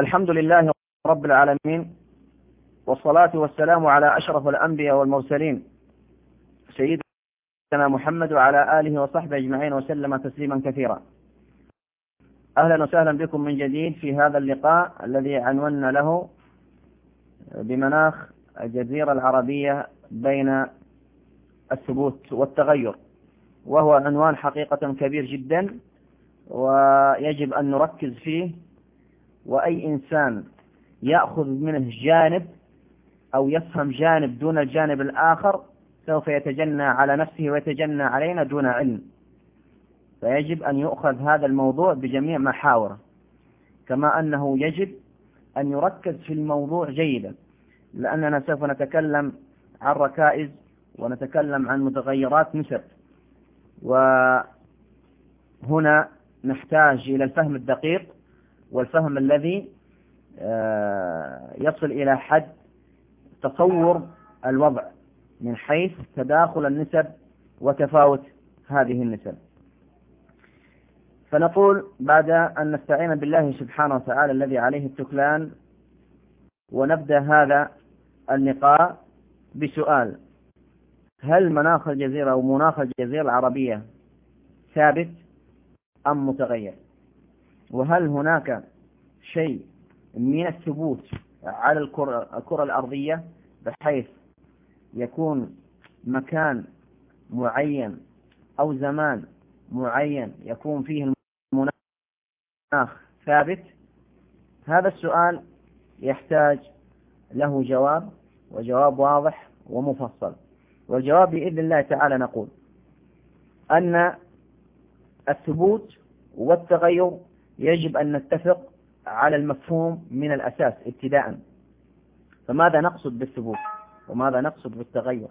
الحمد لله رب العالمين والصلاة والسلام على أشرف الأنبياء والمرسلين سيدنا محمد وعلى آله وصحبه أجمعين وسلم تسليما كثيرا. أهلا وسهلا بكم من جديد في هذا اللقاء الذي عنونا له بمناخ الجزيرة العربية بين الثبوت والتغير وهو عنوان حقيقة كبير جدا ويجب أن نركز فيه وأي إنسان يأخذ منه جانب أو يفهم جانب دون الجانب الآخر سوف يتجنى على نفسه ويتجنى علينا دون علم. فيجب أن يؤخذ هذا الموضوع بجميع محاورة. كما أنه يجب أن يركز في الموضوع جيدا لأننا سوف نتكلم عن ركائز ونتكلم عن متغيرات نسب. وهنا نحتاج إلى الفهم الدقيق والفهم الذي آه، يصل إلى حد تصور الوضع من حيث تداخل النسب وتفاوت هذه النسب. فنقول بعد أن نستعين بالله سبحانه وتعالى الذي عليه التكلان ونبدأ هذا اللقاء بسؤال هل مناخ الجزيرة أو مناخ الجزيرة العربية ثابت أم متغير؟ وهل هناك شيء من الثبوت على الكرة, الكرة الأرضية بحيث يكون مكان معين أو زمان معين يكون فيه المناخ ثابت؟ هذا السؤال يحتاج له جواب وجواب واضح ومفصل. والجواب بإذن الله تعالى نقول أن الثبوت والتغير يجب أن نتفق على المفهوم من الأساس ابتداء. فماذا نقصد بالثبوت؟ وماذا نقصد بالتغير؟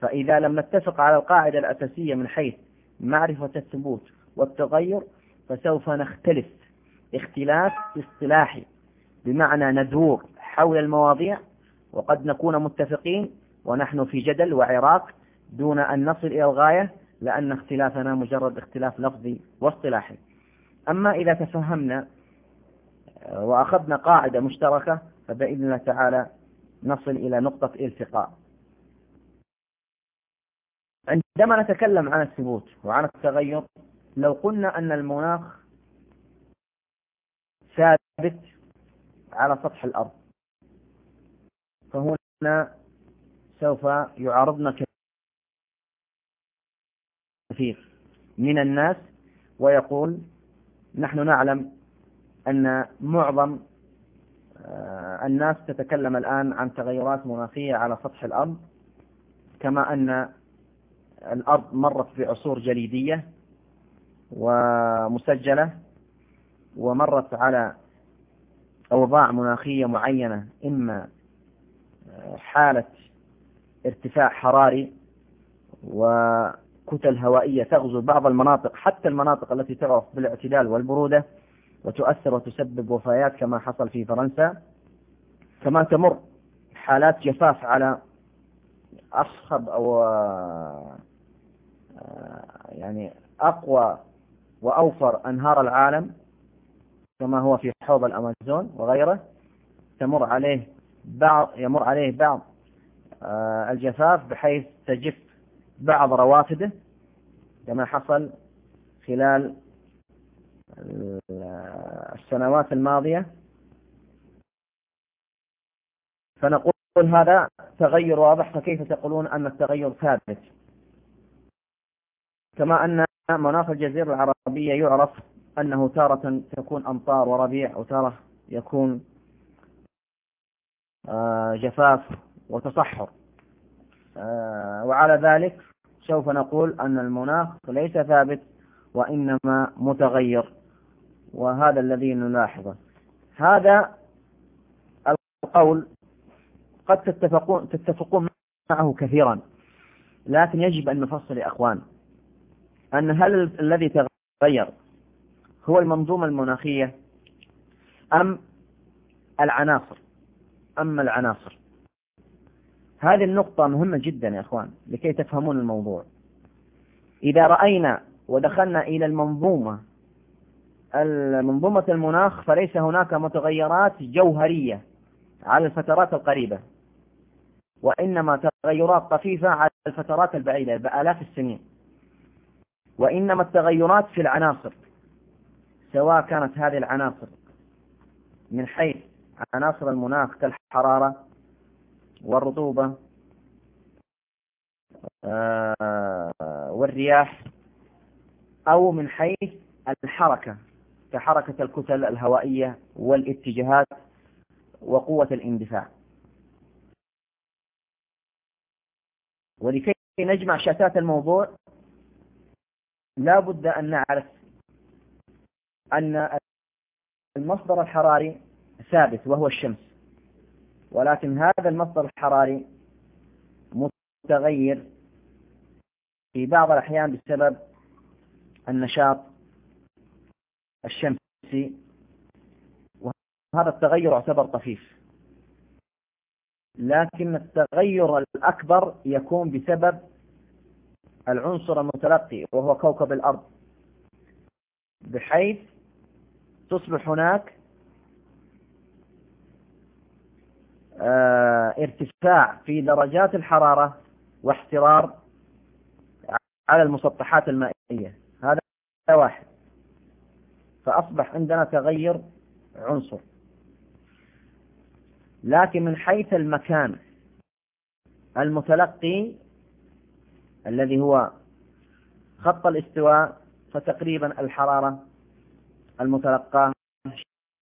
فإذا لم نتفق على القاعدة الأساسية من حيث معرفة الثبوت والتغير فسوف نختلف. اختلاف اصطلاحي بمعنى ندور حول المواضيع وقد نكون متفقين ونحن في جدل وعراق دون أن نصل إلى الغاية لأن اختلافنا مجرد اختلاف لفظي واصطلاحي. أما إذا تفهمنا وأخذنا قاعدة مشتركة فبإذن الله تعالى نصل إلى نقطة التقاء. عندما نتكلم عن الثبوت وعن التغير لو قلنا أن المناخ ثابت على سطح الأرض فهنا سوف يعارضنا كثير من الناس ويقول نحن نعلم أن معظم آه، الناس تتكلم الآن عن تغيرات مناخية على سطح الأرض كما أن الأرض مرت بعصور جليدية ومسجلة ومرت على أوضاع مناخية معينة إما حالة ارتفاع حراري وكتل هوائية تغزو بعض المناطق حتى المناطق التي تعرف بالاعتدال والبرودة وتؤثر وتسبب وفيات كما حصل في فرنسا. كما تمر حالات جفاف على أصخب أو يعني أقوى وأوفر أنهار العالم كما هو في حوض الأمازون وغيره. تمر عليه بعض يمر عليه بعض آه، الجفاف بحيث تجف بعض روافده كما حصل خلال السنوات الماضية. فنقول هذا تغير واضح فكيف تقولون أن التغير ثابت؟ كما أن مناخ الجزيرة العربية يعرف أنه تارة تكون أمطار وربيع وتارة يكون آه، جفاف وتصحر. آه، وعلى ذلك سوف نقول أن المناخ ليس ثابت وإنما متغير وهذا الذي نلاحظه. هذا القول قد تتفقون, تتفقون معه كثيرا لكن يجب أن نفصل يا أخوان. أن هل الذي تغير هو المنظومة المناخية أم العناصر؟ أما العناصر؟ هذه النقطة مهمة جدا يا أخوان لكي تفهمون الموضوع. إذا رأينا ودخلنا إلى المنظومة منظومة المناخ فليس هناك متغيرات جوهرية على الفترات القريبة وإنما تغيرات طفيفة على الفترات البعيدة بآلاف السنين. وإنما التغيرات في العناصر سواء كانت هذه العناصر من حيث عناصر المناخ كالحرارة والرطوبة آه، والرياح أو من حيث الحركة كحركة الكتل الهوائية والاتجاهات وقوة الاندفاع. ولكي نجمع شتات الموضوع لا بد أن نعرف أن المصدر الحراري ثابت وهو الشمس. ولكن هذا المصدر الحراري متغير في بعض الأحيان بسبب النشاط الشمسي وهذا التغير يعتبر طفيف. لكن التغير الأكبر يكون بسبب العنصر المتلقي وهو كوكب الأرض بحيث تصبح هناك آه، ارتفاع في درجات الحرارة واحترار على المسطحات المائية. هذا واحد. فأصبح عندنا تغير عنصر. لكن من حيث المكان المتلقي الذي هو خط الاستواء فتقريبا الحرارة المتلقاة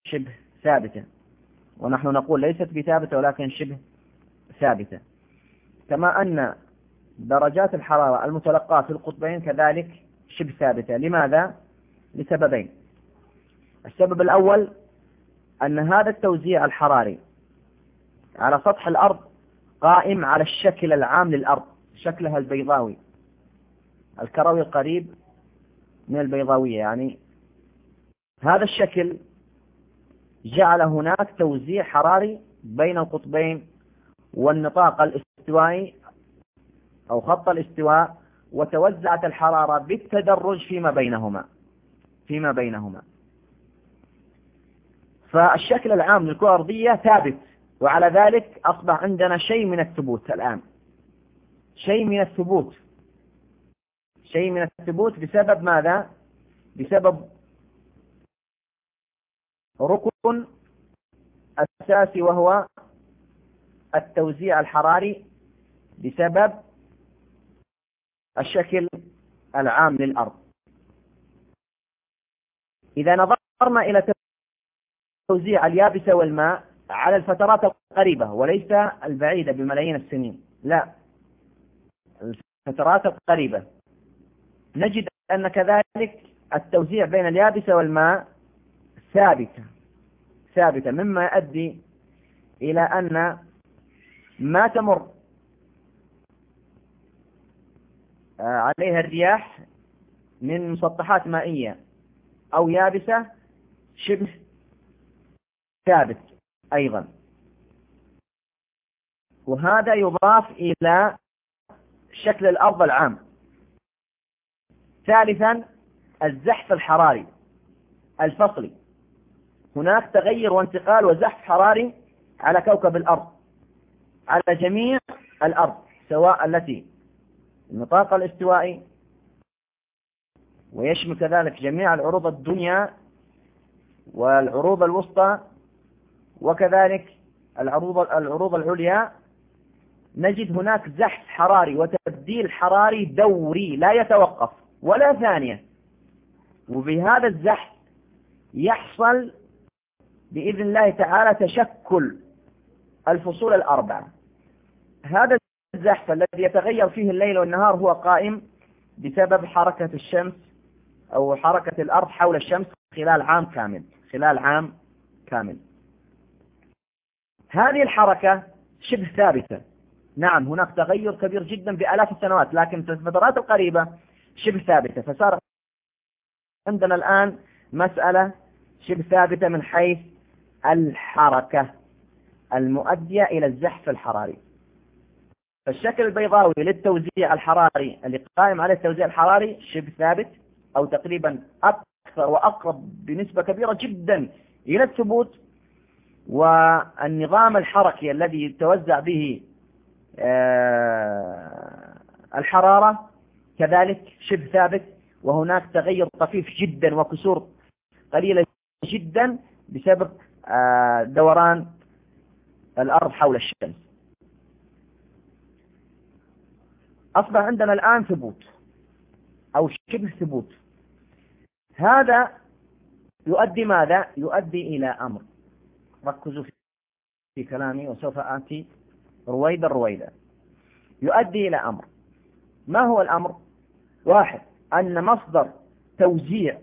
شبه ثابتة. ونحن نقول ليست بثابتة ولكن شبه ثابتة. كما أن درجات الحرارة المتلقاة في القطبين كذلك شبه ثابتة. لماذا؟ لسببين. السبب الأول أن هذا التوزيع الحراري على سطح الأرض قائم على الشكل العام للأرض شكلها البيضاوي. الكروي القريب من البيضاوية يعني هذا الشكل جعل هناك توزيع حراري بين القطبين والنطاق الاستوائي أو خط الاستواء وتوزعت الحرارة بالتدرج فيما بينهما. فيما بينهما. فالشكل العام للكرة الأرضية ثابت وعلى ذلك أصبح عندنا شيء من الثبوت الآن. شيء من الثبوت. شيء من الثبوت بسبب ماذا؟ بسبب ركن أساسي وهو التوزيع الحراري بسبب الشكل العام للأرض. إذا نظرنا إلى توزيع اليابسة والماء على الفترات القريبة وليس البعيدة بملايين السنين لا الفترات القريبة. نجد أن كذلك التوزيع بين اليابسة والماء ثابتة. ثابتة مما يؤدي إلى أن ما تمر عليها الرياح من مسطحات مائية أو يابسة شبه ثابت أيضا. وهذا يضاف إلى شكل الأرض العام. ثالثا الزحف الحراري الفصلي. هناك تغير وانتقال وزحف حراري على كوكب الأرض على جميع الأرض سواء التي النطاق الاستوائي ويشمل كذلك جميع العروض الدنيا والعروض الوسطى وكذلك العروض العروض العليا. نجد هناك زحف حراري وتبديل حراري دوري لا يتوقف ولا ثانية. وبهذا الزحف يحصل بإذن الله تعالى تشكل الفصول الأربعة هذا الزحف الذي يتغير فيه الليل والنهار هو قائم بسبب حركة الشمس أو حركة الأرض حول الشمس خلال عام كامل خلال عام كامل. هذه الحركة شبه ثابتة. نعم هناك تغير كبير جدا بآلاف السنوات لكن في الفترات القريبة شبه ثابتة. فصار عندنا الآن مسألة شبه ثابتة من حيث الحركة المؤدية إلى الزحف الحراري. فالشكل البيضاوي للتوزيع الحراري اللي قائم عليه التوزيع الحراري شبه ثابت أو تقريبا أكثر وأقرب بنسبة كبيرة جدا إلى الثبوت والنظام الحركي الذي يتوزع به آه، الحرارة كذلك شبه ثابت وهناك تغير طفيف جدا وكسور قليلة جدا بسبب دوران الأرض حول الشمس. أصبح عندنا الآن ثبوت أو شبه ثبوت. هذا يؤدي ماذا؟ يؤدي إلى أمر. ركزوا في كلامي وسوف آتي رويدا رويدا. يؤدي إلى أمر. ما هو الأمر؟ واحد أن مصدر توزيع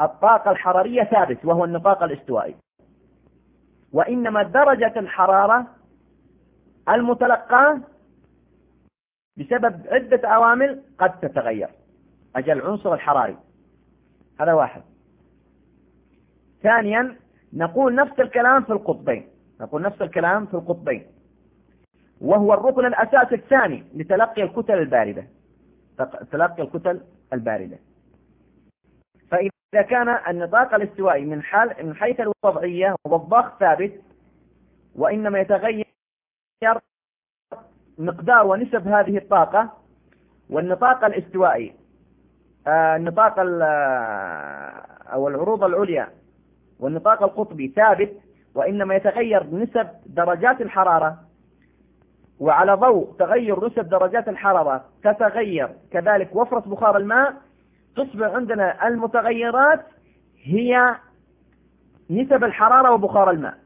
الطاقة الحرارية ثابت وهو النطاق الاستوائي. وإنما درجة الحرارة المتلقاة بسبب عدة عوامل قد تتغير. أجل العنصر الحراري. هذا واحد. ثانيا نقول نفس الكلام في القطبين. نقول نفس الكلام في القطبين. وهو الركن الأساسي الثاني لتلقي الكتل الباردة. تلقي الكتل الباردة. فإذا كان النطاق الاستوائي من حال من حيث الوضعية والضغط ثابت وإنما يتغير مقدار ونسب هذه الطاقة والنطاق الاستوائي آه، النطاق آه، أو العروض العليا والنطاق القطبي ثابت وإنما يتغير نسب درجات الحرارة وعلى ضوء تغير نسب درجات الحرارة تتغير كذلك وفرة بخار الماء تصبح عندنا المتغيرات هي نسب الحرارة وبخار الماء.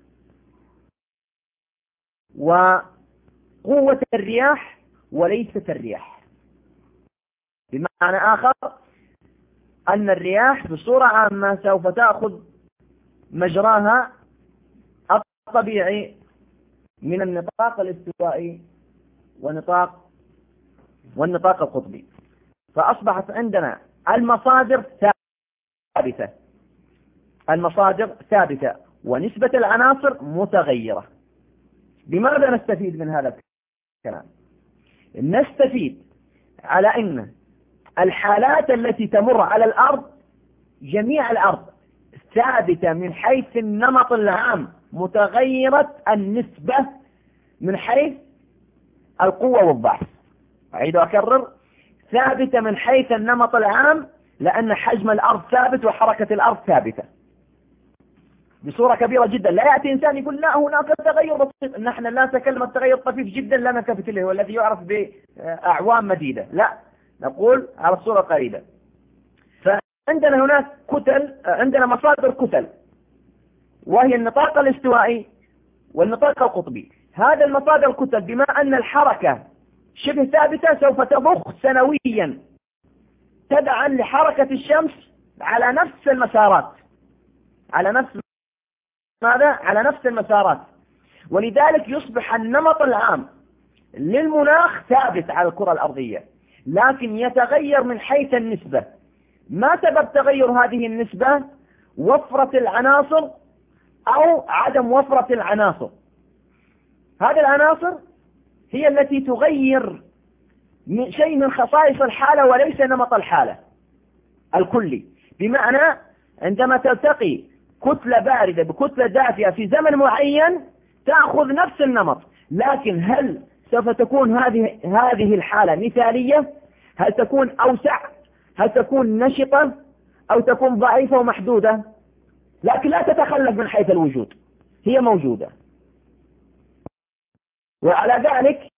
وقوة الرياح وليست الرياح. بمعنى آخر أن الرياح بصورة عامة سوف تأخذ مجراها الطبيعي من النطاق الاستوائي ونطاق والنطاق القطبي. فأصبحت عندنا المصادر ثابتة. المصادر ثابتة. ونسبة العناصر متغيرة. لماذا نستفيد من هذا الكلام؟ نستفيد على أن الحالات التي تمر على الأرض جميع الأرض ثابتة من حيث النمط العام متغيرة النسبة من حيث القوة والضعف. أعيد وأكرر. ثابتة من حيث النمط العام لأن حجم الأرض ثابت وحركة الأرض ثابتة. بصورة كبيرة جدا. لا يأتي إنسان يقول لا هناك تغير بسيط. نحن لا نتكلم التغير طفيف جدا لا نلتفت إليه والذي يعرف بأعوام مديدة. لا. نقول على الصورة قريبة فعندنا هناك كتل عندنا مصادر كتل. وهي النطاق الاستوائي والنطاق القطبي. هذا المصادر الكتل بما أن الحركة شبه ثابتة سوف تضخ سنويا تبعا لحركة الشمس على نفس المسارات. على نفس ماذا؟ على نفس المسارات. ولذلك يصبح النمط العام للمناخ ثابت على الكرة الأرضية لكن يتغير من حيث النسبة. ما سبب تغير هذه النسبة؟ وفرة العناصر أو عدم وفرة العناصر. هذه العناصر هي التي تغير شيء من خصائص الحالة وليس نمط الحالة الكلي. بمعنى عندما تلتقي كتلة باردة بكتلة دافئة في زمن معين تأخذ نفس النمط. لكن هل سوف تكون هذه هذه الحالة مثالية؟ هل تكون أوسع؟ هل تكون نشطة؟ أو تكون ضعيفة ومحدودة؟ لكن لا تتخلف من حيث الوجود. هي موجودة. وعلى ذلك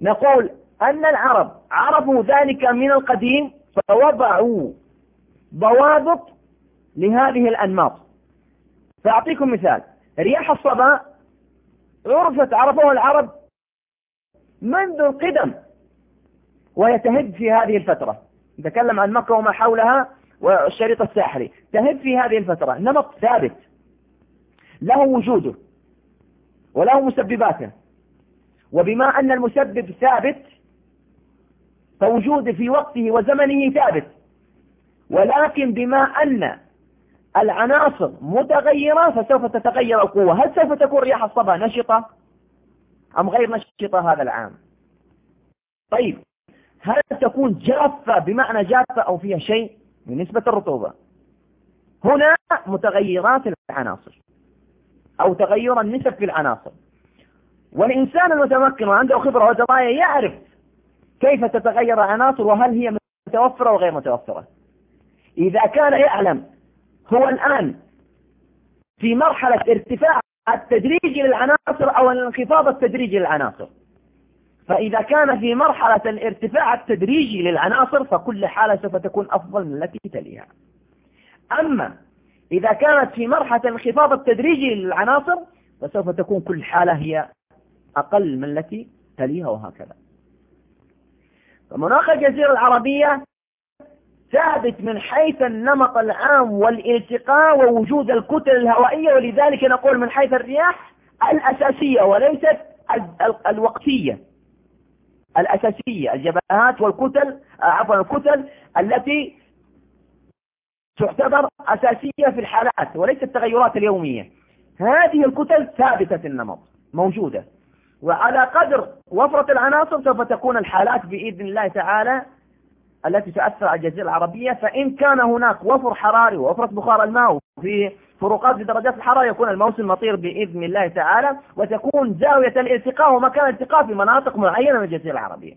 نقول أن العرب عرفوا ذلك من القديم فوضعوا ضوابط لهذه الأنماط. فأعطيكم مثال. رياح الصبا عرفت عرفوها العرب منذ القدم وهي في هذه الفترة. نتكلم عن مكة وما حولها والشريط الساحلي. تهب في هذه الفترة. نمط ثابت. له وجوده. وله مسبباته وبما أن المسبب ثابت فوجوده في وقته وزمنه ثابت. ولكن بما أن العناصر متغيرة فسوف تتغير القوة. هل سوف تكون رياح الصبا نشطة؟ أم غير نشطة هذا العام؟ طيب هل تكون جافة بمعنى جافة أو فيها شيء من نسبة الرطوبة. هنا متغيرات العناصر. أو تغير النسب في العناصر. والإنسان المتمكن وعنده خبرة ودراية يعرف كيف تتغير العناصر وهل هي متوفرة وغير متوفرة. إذا كان يعلم هو الآن في مرحلة ارتفاع التدريجي للعناصر أو الانخفاض التدريجي للعناصر. فإذا كان في مرحلة الارتفاع التدريجي للعناصر فكل حالة سوف تكون أفضل من التي تليها. أما إذا كانت في مرحلة الانخفاض التدريجي للعناصر فسوف تكون كل حالة هي أقل من التي تليها وهكذا. فمناخ الجزيرة العربية ثابت من حيث النمط العام والالتقاء ووجود الكتل الهوائية ولذلك نقول من حيث الرياح الأساسية وليست الوقتية. الأساسية الجبهات والكتل عفوا الكتل التي تعتبر أساسية في الحالات وليست التغيرات اليومية. هذه الكتل ثابتة النمط موجودة. وعلى قدر وفرة العناصر سوف تكون الحالات بإذن الله تعالى التي تؤثر على الجزيرة العربية. فإن كان هناك وفر حراري ووفرة بخار الماء في فروقات في درجات الحرارة يكون الموسم مطير بإذن الله تعالى وتكون زاوية الالتقاء ومكان الالتقاء في مناطق معينة من الجزيرة العربية.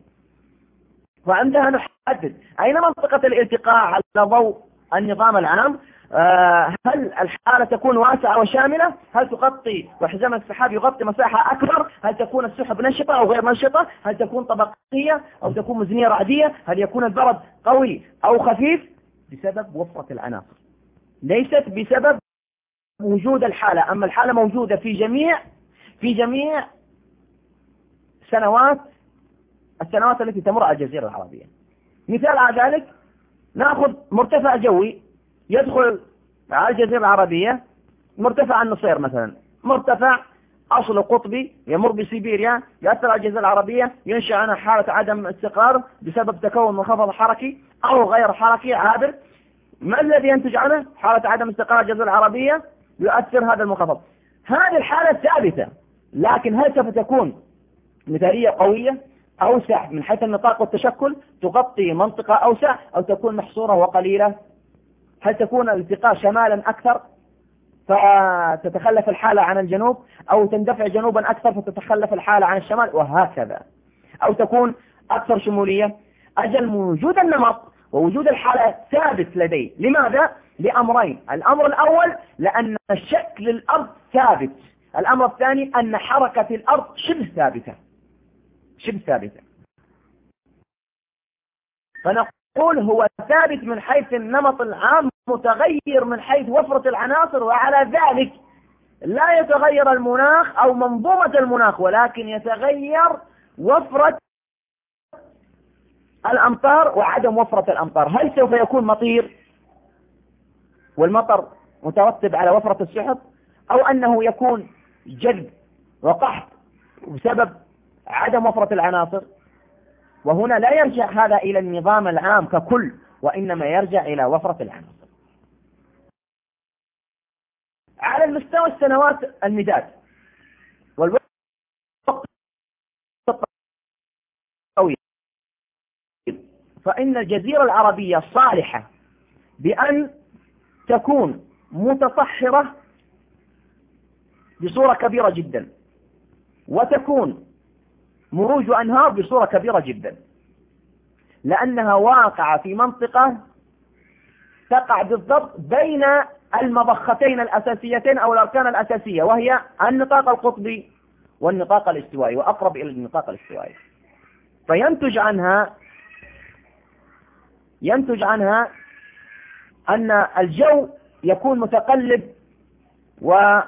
وعندها نحدد أين منطقة الالتقاء على ضوء النظام العام آه، هل الحالة تكون واسعة وشاملة؟ هل تغطي وحزام السحاب يغطي مساحة أكبر؟ هل تكون السحب نشطة أو غير نشطة؟ هل تكون طبقية أو تكون مزنية رعدية؟ هل يكون البرد قوي أو خفيف؟ بسبب وفرة العناصر ليست بسبب وجود الحالة أما الحالة موجودة في جميع في جميع سنوات السنوات التي تمر على الجزيرة العربية. مثال على ذلك نأخذ مرتفع جوي يدخل على الجزيرة العربية مرتفع النصير مثلا. مرتفع أصل قطبي يمر بسيبيريا يأثر على الجزيرة العربية ينشأ عنها حالة عدم استقرار بسبب تكون منخفض حركي أو غير حركي عابر. ما الذي ينتج عنه؟ حالة عدم استقرار الجزيرة العربية يؤثر هذا المنخفض هذه الحالة ثابتة لكن هل سوف تكون مثالية قوية؟ أوسع من حيث النطاق والتشكل تغطي منطقة أوسع أو تكون محصورة وقليلة. هل تكون الالتقاء شمالا أكثر؟ فتتخلف الحالة عن الجنوب. أو تندفع جنوبا أكثر فتتخلف الحالة عن الشمال وهكذا. أو تكون أكثر شمولية. أجل وجود النمط ووجود الحالة ثابت لدي. لماذا؟ لأمرين. الأمر الأول لأن شكل الأرض ثابت. الأمر الثاني أن حركة الأرض شبه ثابتة. شبه ثابتة. فنقول هو ثابت من حيث النمط العام متغير من حيث وفرة العناصر وعلى ذلك لا يتغير المناخ أو منظومة المناخ ولكن يتغير وفرة الأمطار وعدم وفرة الأمطار. هل سوف يكون مطير؟ والمطر مترتب على وفرة السحب أو أنه يكون جذب وقحط بسبب عدم وفرة العناصر. وهنا لا يرجع هذا إلى النظام العام ككل وإنما يرجع إلى وفرة العناصر. على المستوى السنوات المداد. والوقت الطويل فإن الجزيرة العربية صالحة بأن تكون متصحرة بصورة كبيرة جدا وتكون مروج أنهار بصورة كبيرة جدا. لأنها واقعة في منطقة تقع بالضبط بين المضختين الأساسيتين أو الأركان الأساسية وهي النطاق القطبي والنطاق الاستوائي وأقرب إلى النطاق الاستوائي. فينتج عنها ينتج عنها أن الجو يكون متقلب و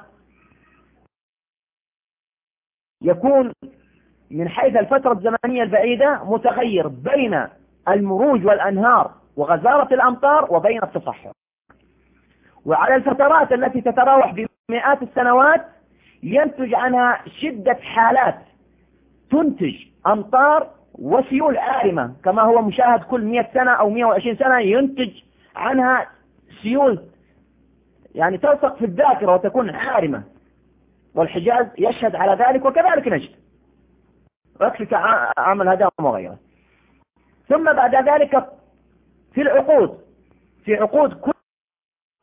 يكون من حيث الفترة الزمنية البعيدة متغير بين المروج والأنهار وغزارة الأمطار وبين التصحر. وعلى الفترات التي تتراوح بمئات السنوات ينتج عنها شدة حالات تنتج أمطار وسيول عارمة. كما هو مشاهد كل 100 سنة أو 120 سنة ينتج عنها سيول يعني تلصق في الذاكرة وتكون عارمة. والحجاز يشهد على ذلك وكذلك نجد. ويكفيك عمل هذا وغيره ثم بعد ذلك في العقود. في عقود كل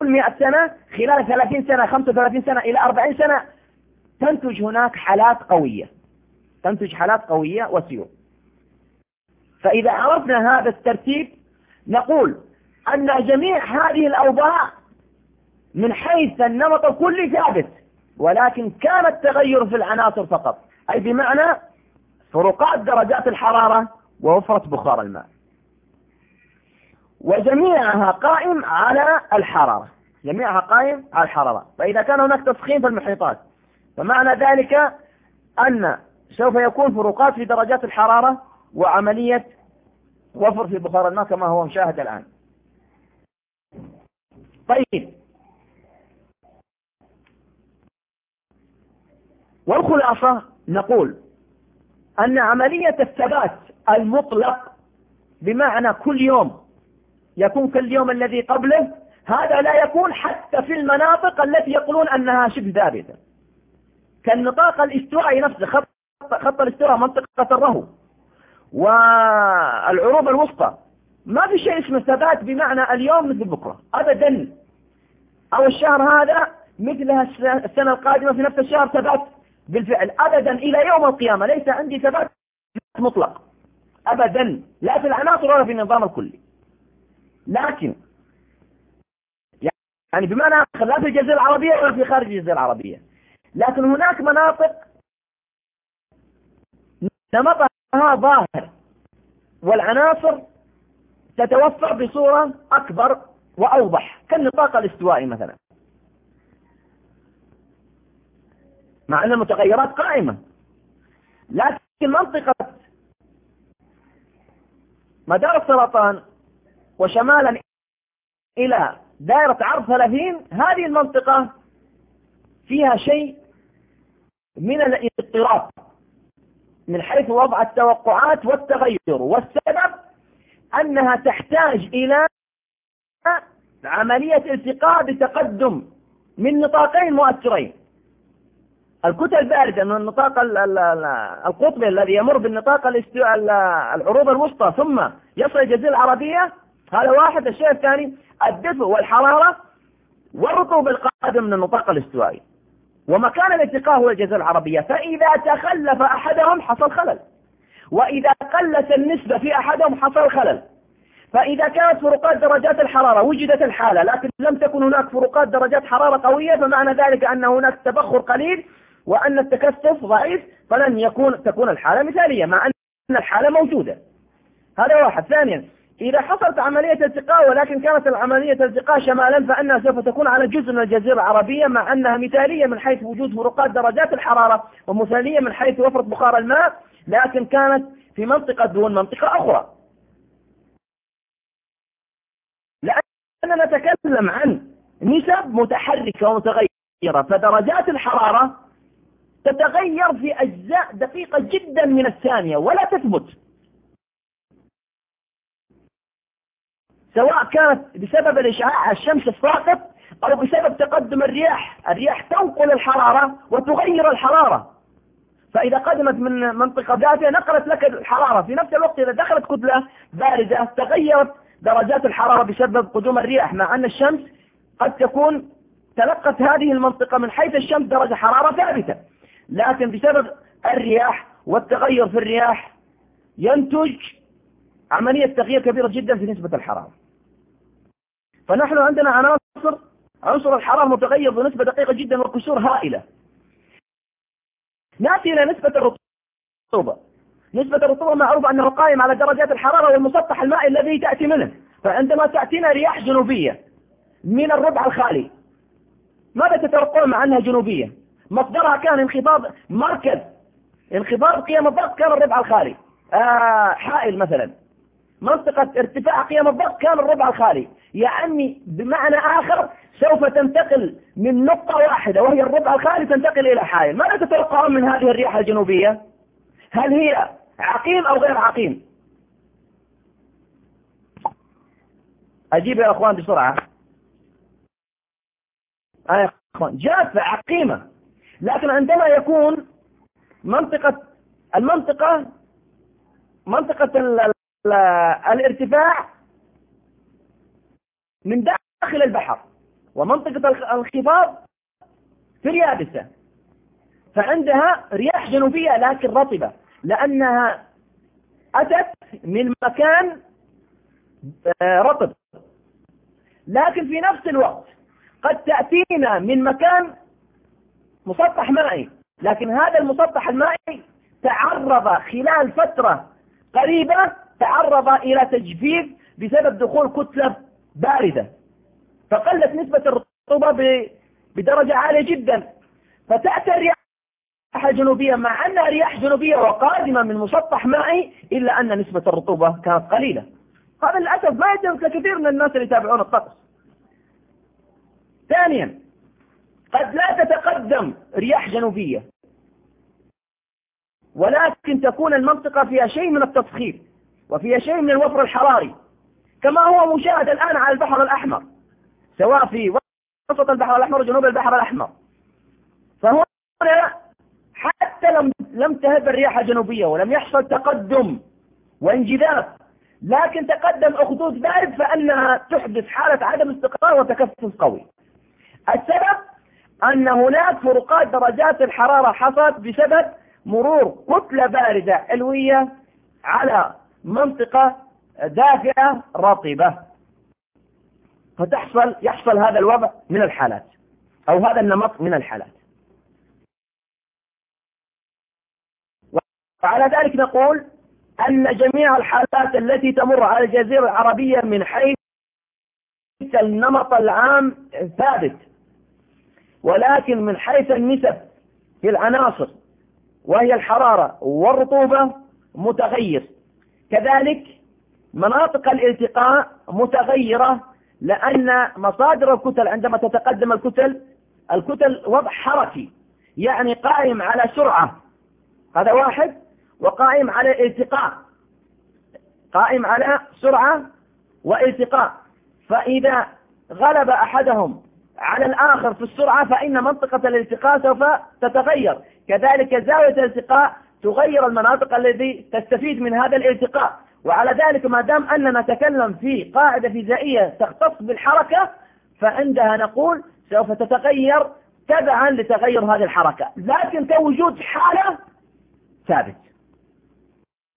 100 سنة خلال 30 سنة 35 سنة إلى 40 سنة تنتج هناك حالات قوية. تنتج حالات قوية وسيول فإذا عرفنا هذا الترتيب نقول أن جميع هذه الأوضاع من حيث النمط الكلي ثابت ولكن كان التغير في العناصر فقط. أي بمعنى فروقات درجات الحرارة ووفرة بخار الماء. وجميعها قائم على الحرارة. جميعها قائم على الحرارة. فإذا كان هناك تسخين في المحيطات فمعنى ذلك أن سوف يكون فروقات في درجات الحرارة وعملية وفر في بخار الماء كما هو مشاهد الآن. طيب. والخلاصة نقول أن عملية الثبات المطلق بمعنى كل يوم يكون كاليوم الذي قبله هذا لا يكون حتى في المناطق التي يقولون أنها شبه ثابتة. كالنطاق الاستوائي نفسه خط, خط الاستواء منطقة الرهو والعروض الوسطى. ما في شيء اسمه ثبات بمعنى اليوم مثل بكرة أبدا. أو الشهر هذا مثل السنة القادمة في نفس الشهر ثبات بالفعل أبدا إلى يوم القيامة. ليس عندي ثبات مطلق. أبدا. لا في العناصر ولا في النظام الكلي. لكن يعني بمعنى لا في الجزيرة العربية ولا في خارج الجزيرة العربية. لكن هناك مناطق نمطها ظاهر والعناصر تتوفر بصورة أكبر وأوضح كالنطاق الاستوائي مثلا. مع أن المتغيرات قائمة. لكن منطقة مدار السرطان وشمالا إلى دائرة عرض 30 هذه المنطقة فيها شيء من الاضطراب من حيث وضع التوقعات والتغير. والسبب أنها تحتاج إلى عملية التقاء بتقدم من نطاقين مؤثرين. الكتل الباردة من النطاق القطبي الذي يمر بالنطاق العروض الوسطى ثم يصل الجزيرة العربية. هذا واحد. الشيء الثاني الدفء والحرارة والرطوبة القادم من النطاق الاستوائي. ومكان الالتقاء هو الجزيرة العربية. فإذا تخلف أحدهم حصل خلل. وإذا قلت النسبة في أحدهم حصل خلل. فإذا كانت فروقات درجات الحرارة وجدت الحالة لكن لم تكن هناك فروقات درجات حرارة قوية فمعنى ذلك أن هناك تبخر قليل وأن التكثف ضعيف فلن يكون تكون الحالة مثالية مع أن الحالة موجودة. هذا واحد. ثانيا إذا حصلت عملية التقاء ولكن كانت العملية التقاء شمالا فإنها سوف تكون على جزء من الجزيرة العربية مع أنها مثالية من حيث وجود فروقات درجات الحرارة ومثالية من حيث وفرة بخار الماء لكن كانت في منطقة دون منطقة أخرى. لأننا نتكلم عن نسب متحركة ومتغيرة فدرجات الحرارة تتغير في أجزاء دقيقة جدا من الثانية ولا تثبت. سواء كانت بسبب الإشعاع الشمس الساقط أو بسبب تقدم الرياح. الرياح تنقل الحرارة وتغير الحرارة. فإذا قدمت من منطقة دافئة نقلت لك الحرارة. في نفس الوقت إذا دخلت كتلة باردة تغيرت درجات الحرارة بسبب قدوم الرياح. مع أن الشمس قد تكون تلقت هذه المنطقة من حيث الشمس درجة حرارة ثابتة. لكن بسبب الرياح والتغير في الرياح ينتج عملية تغيير كبيرة جدا في نسبة الحرارة. فنحن عندنا عناصر عنصر الحرارة متغير بنسبة دقيقة جدا وكسور هائلة. نأتي إلى نسبة الرطوبة. نسبة الرطوبة معروف أنه قائم على درجات الحرارة والمسطح المائي الذي تأتي منه. فعندما تأتينا رياح جنوبية من الربع الخالي ماذا تتوقعون مع أنها جنوبية مصدرها كان انخفاض مركز. انخفاض قيم الضغط كان الربع الخالي. آه حائل مثلا. منطقة ارتفاع قيم الضغط كان الربع الخالي. يعني بمعنى آخر سوف تنتقل من نقطة واحدة وهي الربع الخالي تنتقل إلى حائل. ماذا تتوقعون من هذه الرياح الجنوبية؟ هل هي عقيم أو غير عقيم؟ أجيب يا أخوان بسرعة. آه يا أخوان جافة عقيمة. لكن عندما يكون منطقة المنطقة منطقة الارتفاع من داخل البحر ومنطقة الانخفاض في اليابسة فعندها رياح جنوبية لكن رطبة لأنها أتت من مكان آه، رطب. لكن في نفس الوقت قد تأتينا من مكان مسطح مائي لكن هذا المسطح المائي تعرض خلال فترة قريبة تعرض إلى تجفيف بسبب دخول كتلة باردة فقلت نسبة الرطوبة بدرجة عالية جدا. فتأتي الرياح جنوبية. مع أنها رياح جنوبية وقادمة من مسطح مائي إلا أن نسبة الرطوبة كانت قليلة. هذا للأسف ما يدرك لكثير من الناس اللي يتابعون الطقس. ثانيا قد لا تتقدم رياح جنوبية ولكن تكون المنطقة فيها شيء من التضخيم وفيها شيء من الوفر الحراري كما هو مشاهد الآن على البحر الأحمر سواء في وسط البحر الأحمر وجنوب البحر الأحمر. فهنا حتى لم لم تهب الرياح الجنوبية ولم يحصل تقدم وانجذاب لكن تقدم أخدود بارد فأنها تحدث حالة عدم استقرار وتكثف قوي. السبب أن هناك فروقات درجات الحرارة حصلت بسبب مرور كتلة باردة علوية على منطقة دافئة رطبة. فتحصل يحصل هذا الوضع من الحالات أو هذا النمط من الحالات. وعلى ذلك نقول أن جميع الحالات التي تمر على الجزيرة العربية من حيث النمط العام ثابت. ولكن من حيث النسب في العناصر وهي الحرارة والرطوبة متغير. كذلك مناطق الالتقاء متغيرة لأن مصادر الكتل عندما تتقدم الكتل الكتل وضع حركي يعني قائم على سرعة. هذا واحد. وقائم على الالتقاء قائم على سرعة والتقاء. فإذا غلب أحدهم على الآخر في السرعة فإن منطقة الالتقاء سوف تتغير. كذلك زاوية الالتقاء تغير المناطق التي تستفيد من هذا الالتقاء. وعلى ذلك ما دام أننا نتكلم في قاعدة فيزيائية تختص بالحركة فعندها نقول سوف تتغير تبعا لتغير هذه الحركة. لكن كوجود حالة ثابت.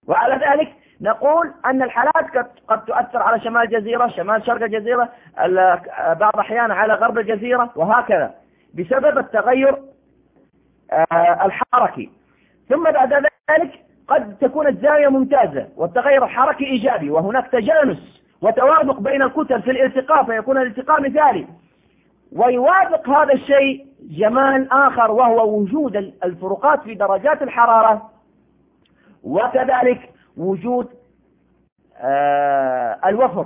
وعلى ذلك نقول أن الحالات قد تؤثر على شمال الجزيرة شمال شرق الجزيرة بعض أحيان على غرب الجزيرة وهكذا. بسبب التغير آه، الحركي. ثم بعد ذلك قد تكون الزاوية ممتازة والتغير الحركي إيجابي وهناك تجانس وتوافق بين الكتل في الالتقاء فيكون الالتقاء مثالي. ويوافق هذا الشيء جمال آخر وهو وجود الفروقات في درجات الحرارة. وكذلك وجود آه، الوفر.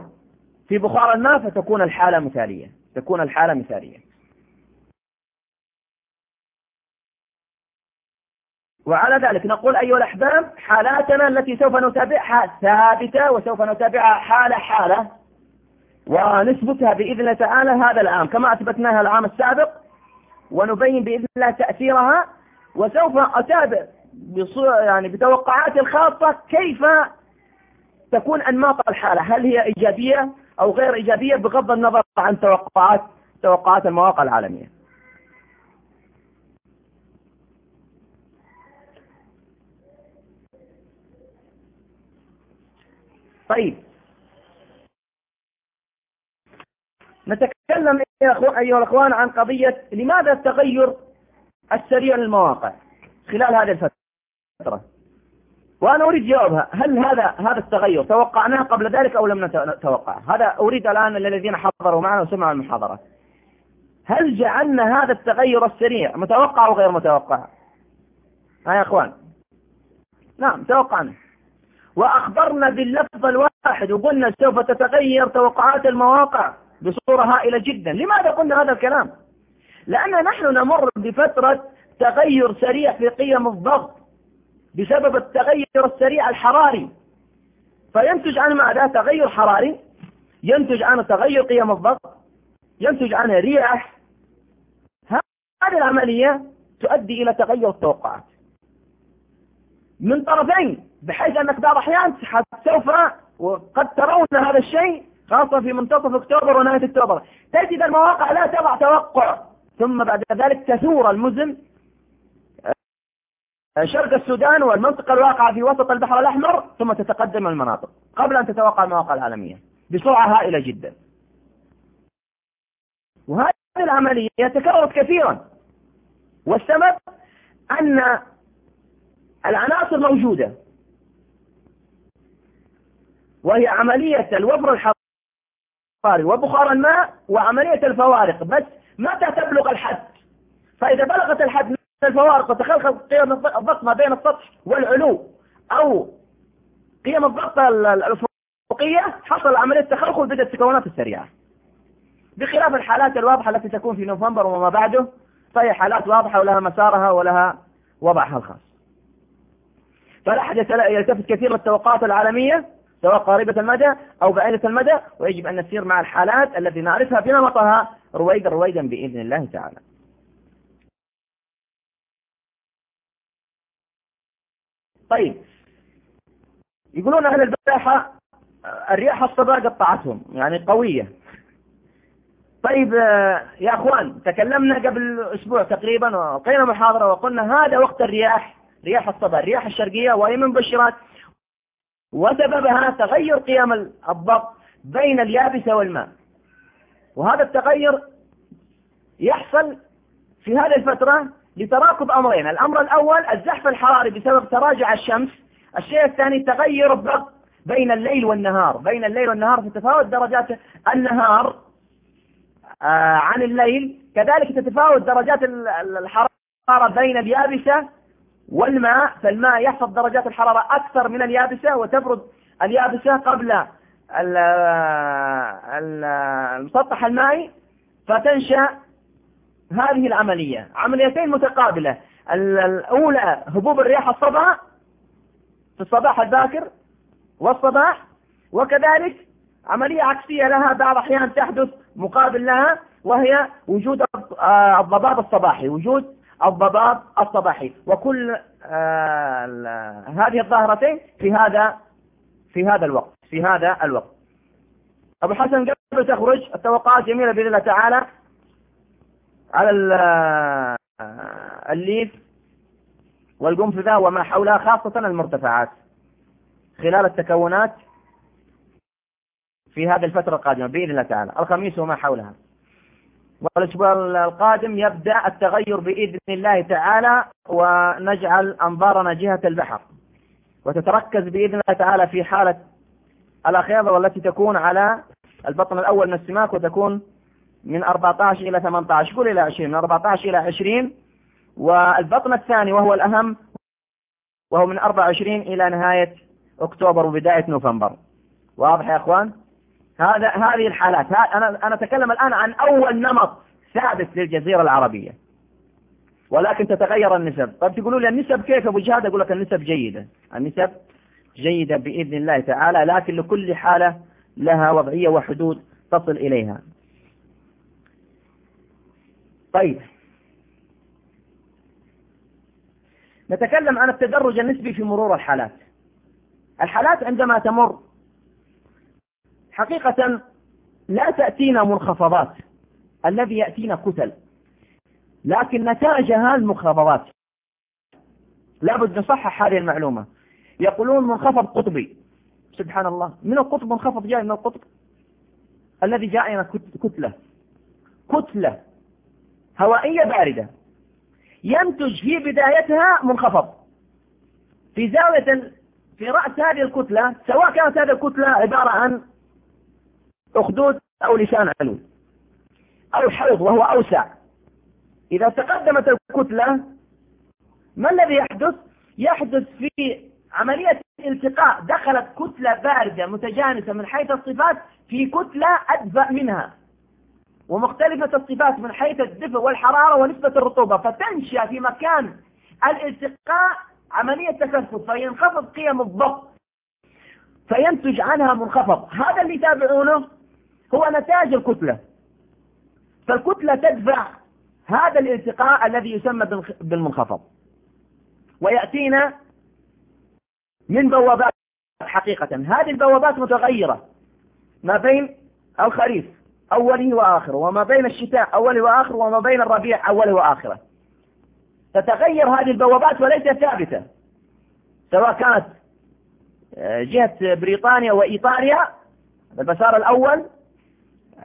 في بخار الماء فتكون الحالة مثالية. تكون الحالة مثالية. وعلى ذلك نقول أيها الأحباب حالاتنا التي سوف نتابعها ثابتة وسوف نتابعها حالة حالة ونثبتها بإذن الله تعالى هذا العام. كما أثبتناها العام السابق ونبين بإذن الله تأثيرها وسوف أتابع يعني بتوقعاتي الخاصة كيف تكون أنماط الحالة؟ هل هي إيجابية أو غير إيجابية بغض النظر عن توقعات توقعات المواقع العالمية؟ طيب. نتكلم أيها الأخوان عن قضية لماذا التغير السريع للمواقع خلال هذه الفترة؟ وأنا أريد جوابها. هل هذا هذا التغير توقعناه قبل ذلك أو لم نتوقع هذا أريد الآن الذين حضروا معنا وسمعوا المحاضرة. هل جعلنا هذا التغير السريع متوقع أو غير متوقع؟ ها يا أخوان. نعم توقعنا. وأخبرنا باللفظ الواحد وقلنا سوف تتغير توقعات المواقع بصورة هائلة جدا. لماذا قلنا هذا الكلام؟ لأن نحن نمر بفترة تغير سريع في قيم الضغط. بسبب التغير السريع الحراري. فينتج عن ماذا؟ تغير حراري. ينتج عن تغير قيم الضغط. ينتج عنه رياح هذه العملية تؤدي إلى تغير التوقعات. من طرفين بحيث أنك بعض الأحيان سوف وقد ترون هذا الشيء خاصة في منتصف أكتوبر ونهاية أكتوبر. تجد المواقع لا تضع توقع ثم بعد ذلك تثور المزن شرق السودان والمنطقة الواقعة في وسط البحر الأحمر ثم تتقدم المناطق قبل أن تتوقع المواقع العالمية. بسرعة هائلة جدا. وهذه العملية تكررت كثيرا. والسبب أن العناصر موجودة. وهي عملية الوفر الحراري وبخار الماء وعملية الفوارق بس متى تبلغ الحد؟ فإذا بلغت الحد الفوارق. وتخلخل قيم الضغط ما بين السطح والعلو. أو قيم الضغط الأفقية حصل عملية تخلخل بدأت التكونات السريعة. بخلاف الحالات الواضحة التي تكون في نوفمبر وما بعده فهي حالات واضحة ولها مسارها ولها وضعها الخاص. فلا أحد يلتفت كثير للتوقعات العالمية سواء قريبة المدى أو بعيدة المدى ويجب أن نسير مع الحالات التي نعرفها بنمطها رويدا رويدا بإذن الله تعالى. طيب. يقولون أهل الباحة الرياح الصبا قطعتهم يعني قوية. طيب يا أخوان تكلمنا قبل أسبوع تقريبا وقينا محاضرة وقلنا هذا وقت الرياح رياح الصبا الرياح الشرقية وهي من مبشرات وسببها تغير قيم الضغط بين اليابسة والماء. وهذا التغير يحصل في هذه الفترة لتراكب أمرين. الأمر الأول الزحف الحراري بسبب تراجع الشمس. الشيء الثاني تغير الضغط بين الليل والنهار. بين الليل والنهار في تفاوت درجات النهار آه، عن الليل. كذلك تتفاوت درجات الحرارة بين اليابسة والماء. فالماء يحفظ درجات الحرارة أكثر من اليابسة وتبرد اليابسة قبل المسطح المائي فتنشأ هذه العملية. عمليتين متقابلة. الأولى هبوب الرياح الصباح في الصباح الباكر والصباح وكذلك عملية عكسية لها بعض الأحيان تحدث مقابل لها وهي وجود آه، الضباب الصباحي وجود الضباب الصباحي. وكل آه، هذه الظاهرتين في هذا في هذا الوقت في هذا الوقت. أبو حسن قبل تخرج التوقعات جميلة بإذن الله تعالى. على الليف والقنفذة وما حولها خاصة المرتفعات. خلال التكونات في هذه الفترة القادمة بإذن الله تعالى. الخميس وما حولها. والأسبوع القادم يبدأ التغير بإذن الله تعالى ونجعل أنظارنا جهة البحر. وتتركز بإذن الله تعالى في حالة الأخيضة والتي تكون على البطن الأول من السماك وتكون من 14 إلى 18 قول إلى 20 من 14 إلى 20 والبطن الثاني وهو الأهم وهو من 24 إلى نهاية أكتوبر وبداية نوفمبر. واضح يا أخوان؟ هذا هذه الحالات. أنا أنا أتكلم الآن عن أول نمط ثابت للجزيرة العربية. ولكن تتغير النسب. طيب تقولوا لي النسب كيف؟ أبو جهاد أقول لك النسب جيدة. النسب جيدة بإذن الله تعالى لكن لكل حالة لها وضعية وحدود تصل إليها. طيب. نتكلم عن التدرج النسبي في مرور الحالات. الحالات عندما تمر حقيقة لا تأتينا منخفضات الذي يأتينا كتل لكن نتاجها المنخفضات. لابد نصحح هذه المعلومة. يقولون منخفض قطبي. سبحان الله. من القطب منخفض جاي من القطب؟ الذي جاءنا كتلة. كتلة. هوائية باردة. ينتج في بدايتها منخفض. في زاوية في رأس هذه الكتلة سواء كانت هذه الكتلة عبارة عن أخدود أو لسان علوي أو حوض وهو أوسع. إذا تقدمت الكتلة ما الذي يحدث؟ يحدث في عملية التقاء. دخلت كتلة باردة متجانسة من حيث الصفات في كتلة أدفأ منها. ومختلفة الصفات من حيث الدفء والحرارة ونسبة الرطوبة فتنشأ في مكان الالتقاء عملية تكثف فينخفض قيم الضغط فينتج عنها منخفض. هذا اللي يتابعونه هو نتاج الكتلة. فالكتلة تدفع هذا الالتقاء الذي يسمى بالمنخفض. ويأتينا من بوابات حقيقة. هذه البوابات متغيرة ما بين الخريف أوله وآخره وما بين الشتاء أوله وآخره وما بين الربيع أوله وآخره. تتغير هذه البوابات وليست ثابتة سواء كانت آه، جهة بريطانيا وإيطاليا المسار الأول.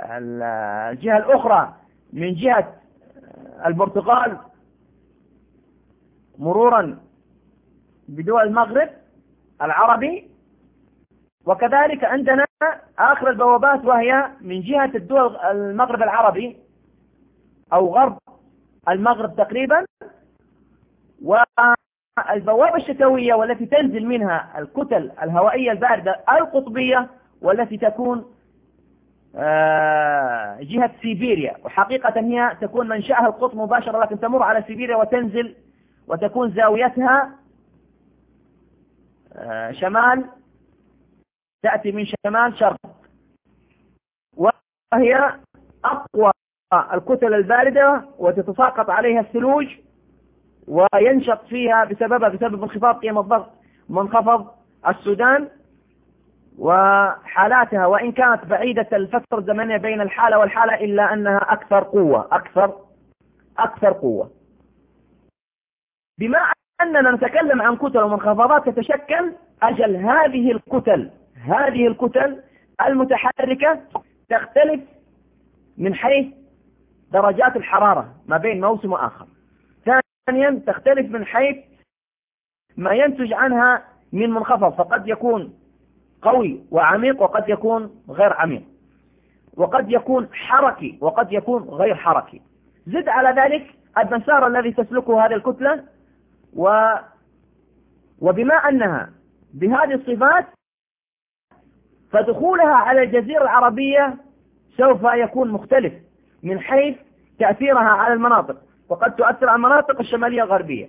الجهة الأخرى من جهة البرتغال مرورا بدول المغرب العربي. وكذلك عندنا آخر البوابات وهي من جهة الدول المغرب العربي أو غرب المغرب تقريبا والبوابة الشتوية والتي تنزل منها الكتل الهوائية الباردة القطبية والتي تكون آه، جهة سيبيريا. وحقيقة هي تكون منشأها القطب مباشرة لكن تمر على سيبيريا وتنزل وتكون زاويتها آه، شمال تأتي من شمال شرق. وهي أقوى الكتل الباردة وتتساقط عليها الثلوج وينشط فيها بسببها بسبب انخفاض قيم الضغط منخفض السودان وحالاتها. وإن كانت بعيدة الفترة الزمنية بين الحالة والحالة إلا أنها أكثر قوة أكثر أكثر قوة. بما أننا نتكلم عن كتل ومنخفضات تتشكل أجل هذه الكتل. هذه الكتل المتحركة تختلف من حيث درجات الحرارة ما بين موسم وآخر. ثانيا تختلف من حيث ما ينتج عنها من منخفض فقد يكون قوي وعميق وقد يكون غير عميق. وقد يكون حركي وقد يكون غير حركي. زد على ذلك المسار الذي تسلكه هذه الكتلة و وبما أنها بهذه الصفات فدخولها على الجزيرة العربية سوف يكون مختلف من حيث تأثيرها على المناطق. وقد تؤثر على المناطق الشمالية الغربية.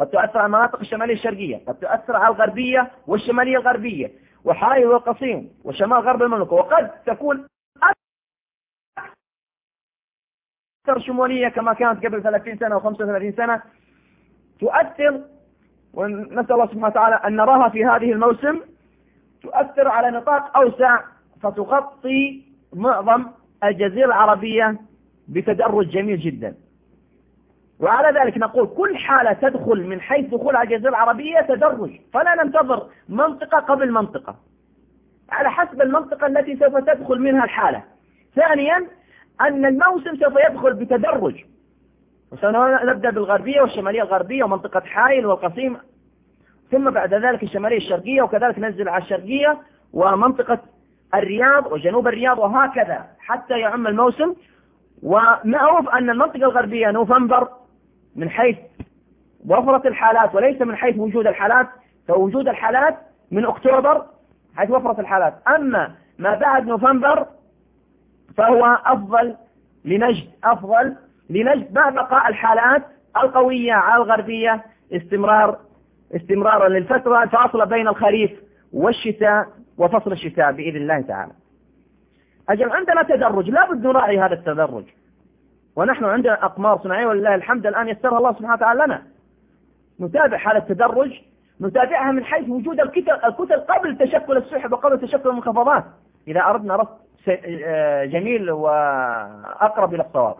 قد تؤثر على المناطق الشمالية الشرقية. قد تؤثر على الغربية والشمالية الغربية. وحائل والقصيم وشمال غرب المملكة. وقد تكون أكثر شمولية كما كانت قبل 30 سنة أو 35 سنة. تؤثر ونسأل الله سبحانه وتعالى أن نراها في هذه الموسم. تؤثر على نطاق أوسع فتغطي معظم الجزيرة العربية بتدرج جميل جدا. وعلى ذلك نقول كل حالة تدخل من حيث دخول على الجزيرة العربية تدرج. فلا ننتظر منطقة قبل منطقة. على حسب المنطقة التي سوف تدخل منها الحالة. ثانيا أن الموسم سوف يدخل بتدرج. وسنبدأ بالغربية والشمالية الغربية ومنطقة حائل والقصيم. ثم بعد ذلك الشمالية الشرقية وكذلك ننزل على الشرقية ومنطقة الرياض وجنوب الرياض وهكذا حتى يعم الموسم. ومعروف أن المنطقة الغربية نوفمبر من حيث وفرة الحالات وليس من حيث وجود الحالات فوجود الحالات من أكتوبر حيث وفرة الحالات. أما ما بعد نوفمبر فهو أفضل لنجد أفضل لنجد مع بقاء الحالات القوية على الغربية استمرار استمرارا للفترة الفاصلة بين الخريف والشتاء وفصل الشتاء بإذن الله تعالى. أجل عندنا تدرج. لا بد نراعي هذا التدرج. ونحن عندنا أقمار صناعية ولله الحمد الآن يسرها الله سبحانه وتعالى لنا. نتابع هذا التدرج. نتابعها من حيث وجود الكتل, قبل تشكل السحب وقبل تشكل المنخفضات. إذا أردنا رصد آه، جميل وأقرب إلى الصواب.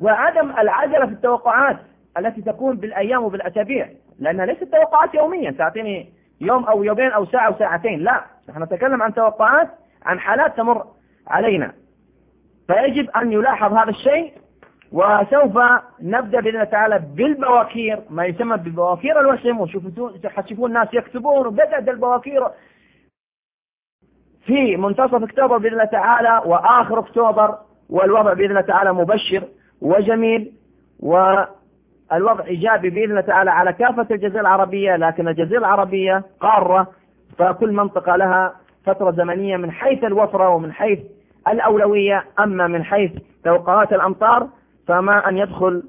وعدم العجلة في التوقعات التي تكون بالأيام وبالأسابيع. لأنها ليست توقعات يوميا تعطيني يوم أو يومين أو ساعة أو ساعتين لا. نحن نتكلم عن توقعات عن حالات تمر علينا. فيجب أن يلاحظ هذا الشيء وسوف نبدأ بإذن الله تعالى بالبواكير ما يسمى ببواكير الوسم وتشوفون الناس يكتبون وبدأت البواكير في منتصف أكتوبر بإذن الله تعالى وآخر أكتوبر والوضع بإذن الله تعالى مبشر وجميل والوضع إيجابي بإذن الله تعالى على كافة الجزيرة العربية لكن الجزيرة العربية قارة فكل منطقة لها فترة زمنية من حيث الوفرة ومن حيث الأولوية. أما من حيث توقعات الأمطار فما أن يدخل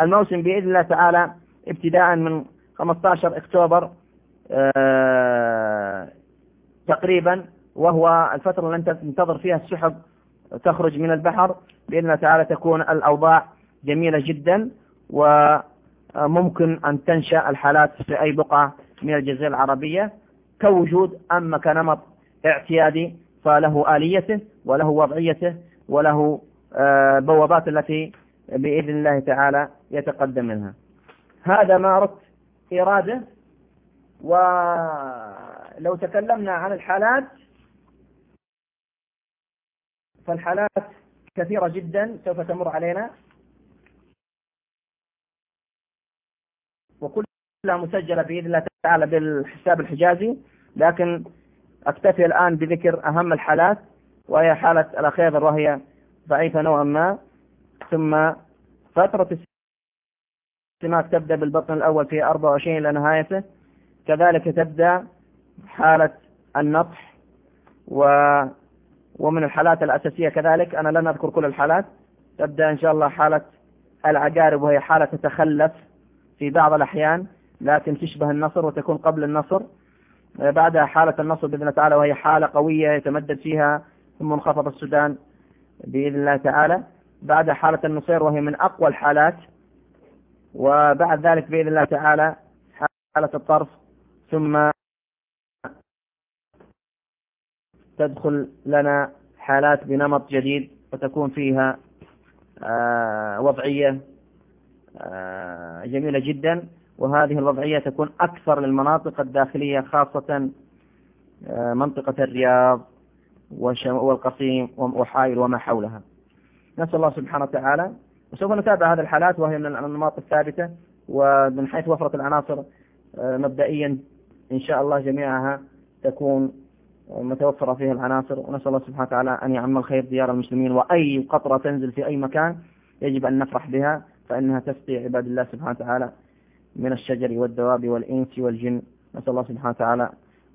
الموسم بإذن الله تعالى ابتداء من 15 أكتوبر آه تقريبا وهو الفترة التي تنتظر فيها السحب تخرج من البحر. بإذن الله تعالى تكون الأوضاع جميلة جدا. وممكن أن تنشأ الحالات في أي بقعة من الجزيرة العربية كوجود أما كنمط اعتيادي فله آليته وله وضعيته وله آه، بوابات التي بإذن الله تعالى يتقدم منها. هذا ما أردت إرادة ولو تكلمنا عن الحالات فالحالات كثيرة جدا سوف تمر علينا. وكلها مسجلة بإذن الله تعالى بالحساب الحجازي لكن أكتفي الآن بذكر أهم الحالات وهي حالة الأخيضر وهي ضعيفة نوعا ما ثم فترة السماك تبدأ بالبطن الأول في 24 إلى نهايته كذلك تبدأ حالة النطح و ومن الحالات الأساسية كذلك أنا لن أذكر كل الحالات تبدأ إن شاء الله حالة العقارب وهي حالة تتخلف في بعض الأحيان لكن تشبه النصر وتكون قبل النصر. بعدها حالة النصر بإذن الله تعالى وهي حالة قوية يتمدد فيها ثم منخفض السودان بإذن الله تعالى. بعد حالة النصير وهي من أقوى الحالات. وبعد ذلك بإذن الله تعالى حالة الطرف ثم تدخل لنا حالات بنمط جديد وتكون فيها آه، وضعية آه، جميلة جدا. وهذه الوضعية تكون أكثر للمناطق الداخلية خاصة آه، منطقة الرياض والقصيم وحائل وما حولها. نسأل الله سبحانه وتعالى وسوف نتابع هذه الحالات وهي من الأنماط الثابتة ومن حيث وفرة العناصر مبدئيا إن شاء الله جميعها تكون متوفرة فيها العناصر. ونسأل الله سبحانه وتعالى أن يعم الخير ديار المسلمين وأي قطرة تنزل في أي مكان يجب أن نفرح بها فإنها تسقي عباد الله سبحانه وتعالى من الشجر والدواب والإنس والجن. نسأل الله سبحانه وتعالى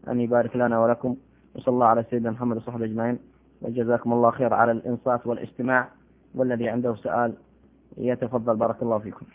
أن يبارك لنا ولكم. وصلى الله على سيدنا محمد وصحبه أجمعين. وجزاكم الله خير على الإنصات والاستماع. والذي عنده سؤال يتفضل. بارك الله فيكم.